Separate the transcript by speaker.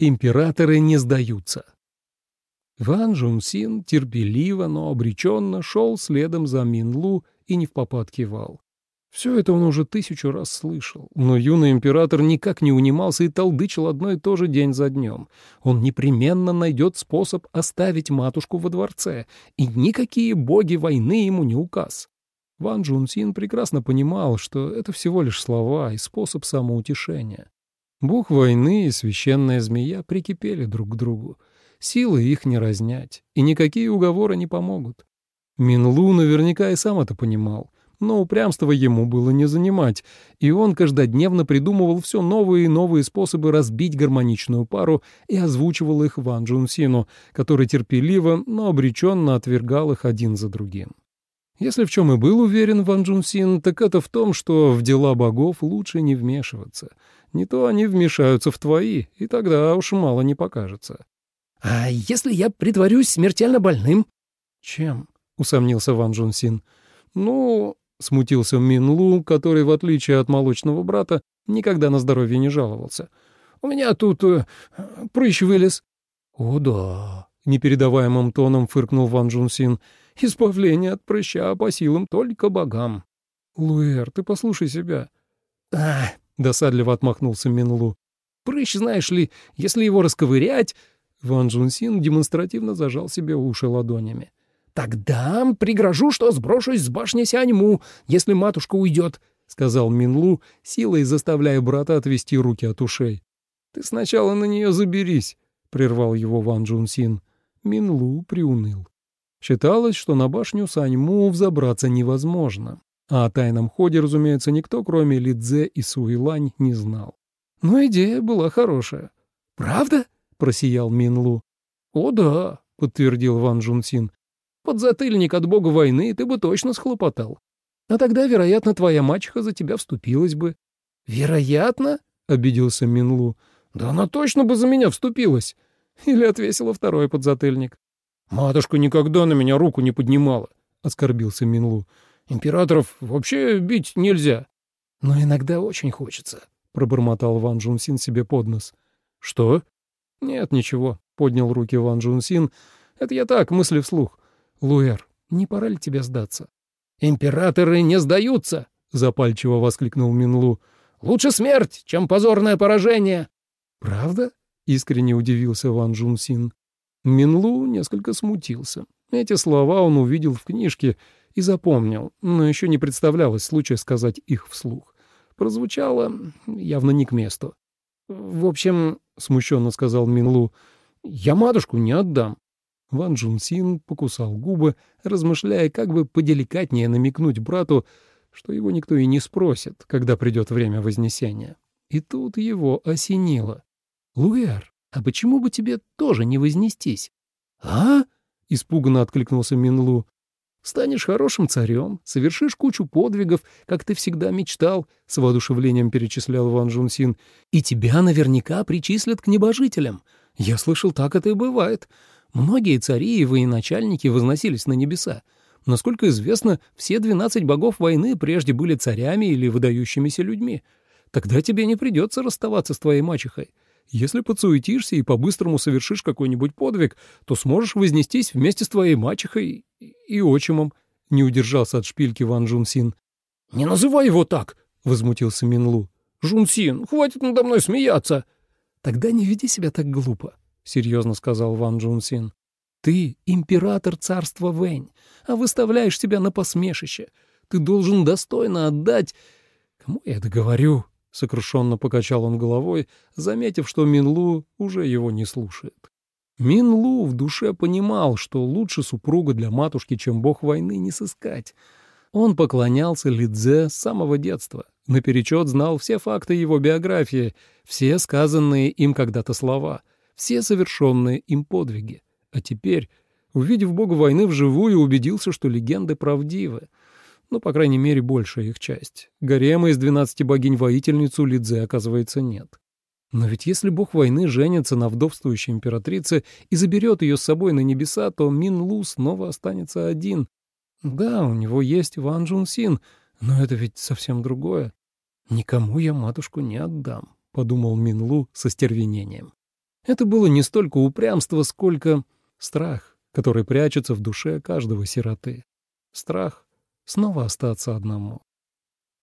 Speaker 1: Императоры не сдаются. Ван Жунсин терпеливо, но обреченно шел следом за Минлу и не в попад кивал. Все это он уже тысячу раз слышал, но юный император никак не унимался и толдычил одно и то же день за днем. Он непременно найдет способ оставить матушку во дворце, и никакие боги войны ему не указ. Ван Джунсин прекрасно понимал, что это всего лишь слова и способ самоутешения. Бог войны и священная змея прикипели друг к другу. Силы их не разнять, и никакие уговоры не помогут. Минлу наверняка и сам это понимал, но упрямство ему было не занимать, и он каждодневно придумывал все новые и новые способы разбить гармоничную пару и озвучивал их Ван Джунсину, который терпеливо, но обреченно отвергал их один за другим. Если в чем и был уверен Ван Джунсин, так это в том, что в дела богов лучше не вмешиваться. Не то они вмешаются в твои, и тогда уж мало не покажется.
Speaker 2: «А если я притворюсь смертельно больным?»
Speaker 1: «Чем?» — усомнился Ван Джунсин. «Ну...» — смутился Мин Лу, который, в отличие от молочного брата, никогда на здоровье не жаловался. «У меня тут э, прыщ вылез».
Speaker 2: «О да», —
Speaker 1: непередаваемым тоном фыркнул Ван Джунсин. Избавление от прыща по силам только богам. Луэр, ты послушай себя.
Speaker 2: А,
Speaker 1: досадливо отмахнулся Минлу.
Speaker 2: Прыщ, знаешь ли, если его расковырять...
Speaker 1: Ван Джунсин демонстративно зажал себе уши ладонями.
Speaker 2: «Тогда пригрожу, что сброшусь с башни Сяньму, если матушка уйдет», — сказал Минлу, силой заставляя брата отвести руки от ушей.
Speaker 1: «Ты сначала на нее заберись», — прервал его Ван Джунсин. Минлу приуныл. Считалось, что на башню Саньму взобраться невозможно. А о тайном ходе, разумеется, никто, кроме Лидзе и Суилань, не знал. Но идея была хорошая.
Speaker 2: «Правда?»
Speaker 1: — просиял Минлу.
Speaker 2: «О да», — подтвердил Ван Джунсин. «Подзатыльник от бога войны ты бы точно схлопотал. А тогда, вероятно, твоя мачеха за тебя вступилась бы».
Speaker 1: «Вероятно?» — обиделся Минлу.
Speaker 2: «Да она точно бы за меня вступилась!»
Speaker 1: Или отвесила второй подзатыльник.
Speaker 2: «Матушка никогда на меня руку не поднимала», — оскорбился Минлу. «Императоров вообще бить нельзя».
Speaker 1: «Но иногда очень хочется», — пробормотал Ван Джунсин себе под нос.
Speaker 2: «Что?»
Speaker 1: «Нет, ничего», — поднял руки Ван Джунсин. «Это я так, мысли вслух. Луэр, не пора ли тебе сдаться?»
Speaker 2: «Императоры не сдаются!» — запальчиво воскликнул Минлу. «Лучше смерть, чем позорное поражение!»
Speaker 1: «Правда?» — искренне удивился Ван Джунсин. Минлу несколько смутился. Эти слова он увидел в книжке и запомнил, но еще не представлялось случая сказать их вслух. Прозвучало явно не к месту.
Speaker 2: «В общем», — смущенно сказал Минлу, — «я матушку не отдам».
Speaker 1: Ван Джунсин покусал губы, размышляя, как бы поделикатнее намекнуть брату, что его никто и не спросит, когда придет время Вознесения. И тут его осенило. «Луэр, а почему бы тебе тоже не вознестись?
Speaker 2: — А?
Speaker 1: — испуганно откликнулся Минлу.
Speaker 2: — Станешь хорошим царем, совершишь кучу подвигов, как ты всегда мечтал, — с воодушевлением перечислял Ван Джунсин, — и тебя наверняка причислят к небожителям. Я слышал, так это и бывает. Многие цари и военачальники возносились на небеса. Насколько известно, все двенадцать богов войны прежде были царями или выдающимися людьми. Тогда тебе не придется расставаться с твоей мачехой. Если подсуетишься и по-быстрому совершишь какой-нибудь подвиг, то сможешь вознестись вместе с твоей мачехой и отчимом», — не удержался от шпильки Ван Джунсин. «Не называй его так!» — возмутился Минлу. «Жунсин, хватит надо мной смеяться!»
Speaker 1: «Тогда не веди себя так глупо», — серьезно сказал Ван Джунсин. «Ты император царства Вэнь, а выставляешь себя на посмешище. Ты должен достойно отдать...» «Кому я это говорю?» — сокрушенно покачал он головой, заметив, что Минлу уже его не слушает. Минлу в душе понимал, что лучше супруга для матушки, чем бог войны, не сыскать. Он поклонялся Лидзе с самого детства, наперечет знал все факты его биографии, все сказанные им когда-то слова, все совершенные им подвиги. А теперь, увидев бога войны вживую, убедился, что легенды правдивы — ну, по крайней мере, большая их часть. Гарема из двенадцати богинь-воительницу Лидзе, оказывается, нет. Но ведь если бог войны женится на вдовствующей императрице и заберет ее с собой на небеса, то Мин Лу снова останется один. Да, у него есть Ван Джун Син, но это ведь совсем другое. «Никому я матушку не отдам», — подумал Мин Лу со стервенением. Это было не столько упрямство, сколько страх, который прячется в душе каждого сироты. Страх снова остаться одному.